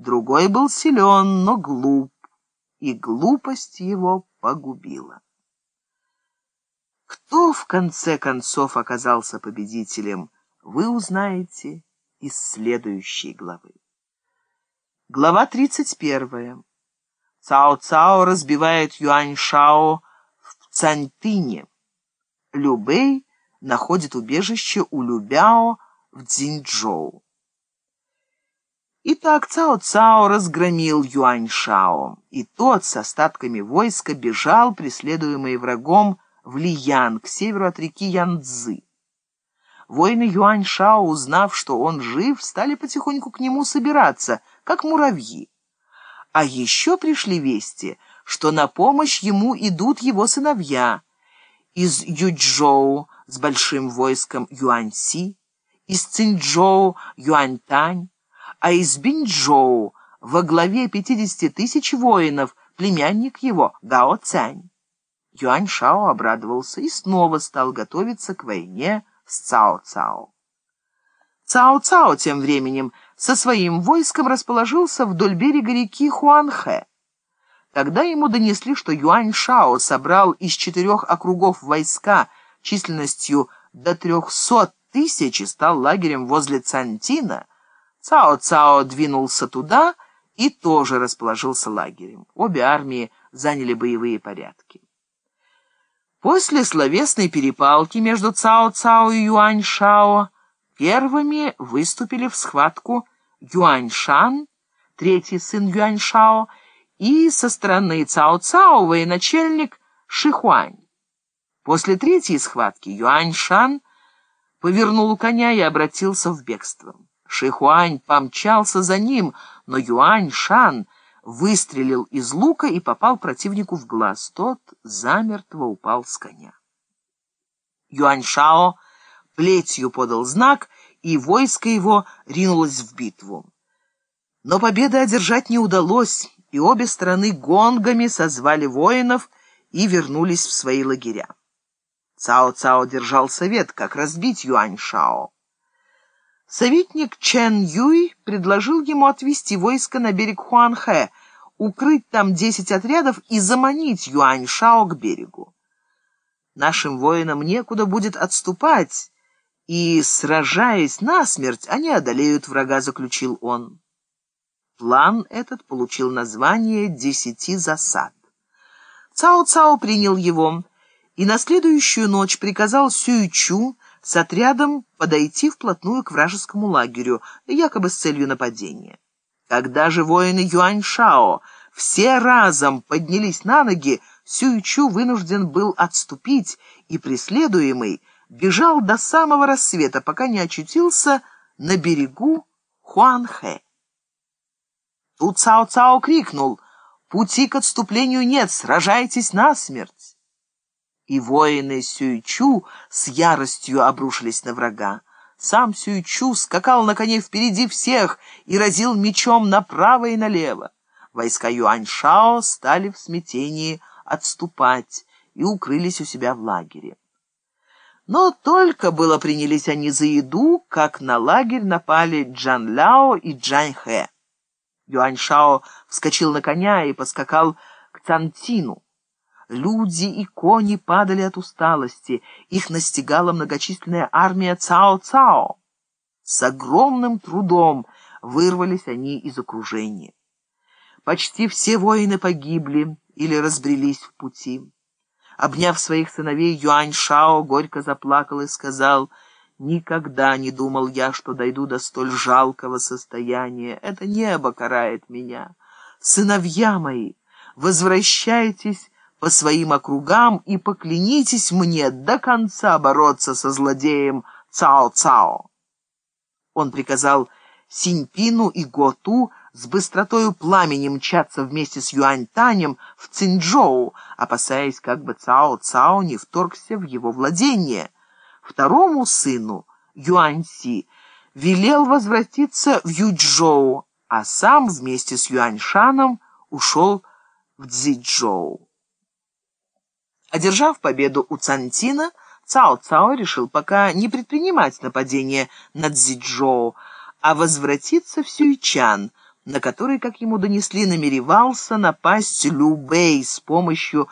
другой был силен, но глуп, и глупость его погубила. Кто в конце концов оказался победителем, вы узнаете из следующей главы. Глава 31. Цао-Цао разбивает Юань-Шао в Цаньтыне. Любэй находит убежище у Любяо в Цзиньчжоу. Итак, Цао-Цао разгромил Юань-Шао, и тот с остатками войска бежал, преследуемый врагом, в Лиян, к северу от реки Янцзы. Воины Юань-Шао, узнав, что он жив, стали потихоньку к нему собираться, как муравьи. А еще пришли вести, что на помощь ему идут его сыновья из Юджоу с большим войском Юаньси, из Цинчжоу Юаньтань, а из Бинчжоу во главе 50 тысяч воинов племянник его Гао Цянь. Юань Шао обрадовался и снова стал готовиться к войне с Цао-Цао. Цао-Цао тем временем со своим войском расположился вдоль берега реки Хуанхэ. Когда ему донесли, что Юань Шао собрал из четырех округов войска численностью до трехсот тысяч и стал лагерем возле Цантина, Цао-Цао двинулся туда и тоже расположился лагерем. Обе армии заняли боевые порядки. После словесной перепалки между Цао-Цао и Юань-Шао первыми выступили в схватку Юань-Шан, третий сын Юань-Шао, и со стороны Цао-Цао военачальник Шихуань. После третьей схватки Юань-Шан повернул коня и обратился в бегство. Шихуань помчался за ним, но Юань-Шан — выстрелил из лука и попал противнику в глаз. Тот замертво упал с коня. Юаньшао плетью подал знак, и войско его ринулось в битву. Но победы одержать не удалось, и обе стороны гонгами созвали воинов и вернулись в свои лагеря. Цао-Цао держал совет, как разбить Юаньшао. Советник Чен Юй предложил ему отвести войско на берег Хуанхэ, укрыть там десять отрядов и заманить Юань Шао к берегу. Нашим воинам некуда будет отступать, и, сражаясь насмерть, они одолеют врага, заключил он. План этот получил название «Десяти засад». Цао-Цао принял его и на следующую ночь приказал Сюйчу с отрядом подойти вплотную к вражескому лагерю, якобы с целью нападения. Когда же воины Юаньшао все разом поднялись на ноги, Сюйчу вынужден был отступить, и преследуемый бежал до самого рассвета, пока не очутился на берегу Хуанхэ. Тут Цао-Цао крикнул «Пути к отступлению нет, сражайтесь насмерть!» И воины Сюйчу с яростью обрушились на врага. Сам Сюйчу скакал на коне впереди всех и разил мечом направо и налево. Войска Юаньшао стали в смятении отступать и укрылись у себя в лагере. Но только было принялись они за еду, как на лагерь напали Джан Ляо и Джань Хэ. Юаньшао вскочил на коня и поскакал к Цантину. Люди и кони падали от усталости, их настигала многочисленная армия Цао-Цао. С огромным трудом вырвались они из окружения. Почти все воины погибли или разбрелись в пути. Обняв своих сыновей, Юань Шао горько заплакал и сказал, «Никогда не думал я, что дойду до столь жалкого состояния. Это небо карает меня. Сыновья мои, возвращайтесь по своим округам и поклянитесь мне до конца бороться со злодеем Цао-Цао. Он приказал Синьпину и Готу с быстротою пламени мчаться вместе с Юань-Танем в Цинчжоу, опасаясь, как бы Цао-Цао не вторгся в его владение. Второму сыну, Юань-Си, велел возвратиться в Ючжоу, а сам вместе с Юань-Шаном ушел в Цзичжоу. Одержав победу у Цантина, Цао-Цао решил пока не предпринимать нападение на Цзичжоу, а возвратиться в Сюйчан, на который, как ему донесли, намеревался напасть Любей с помощью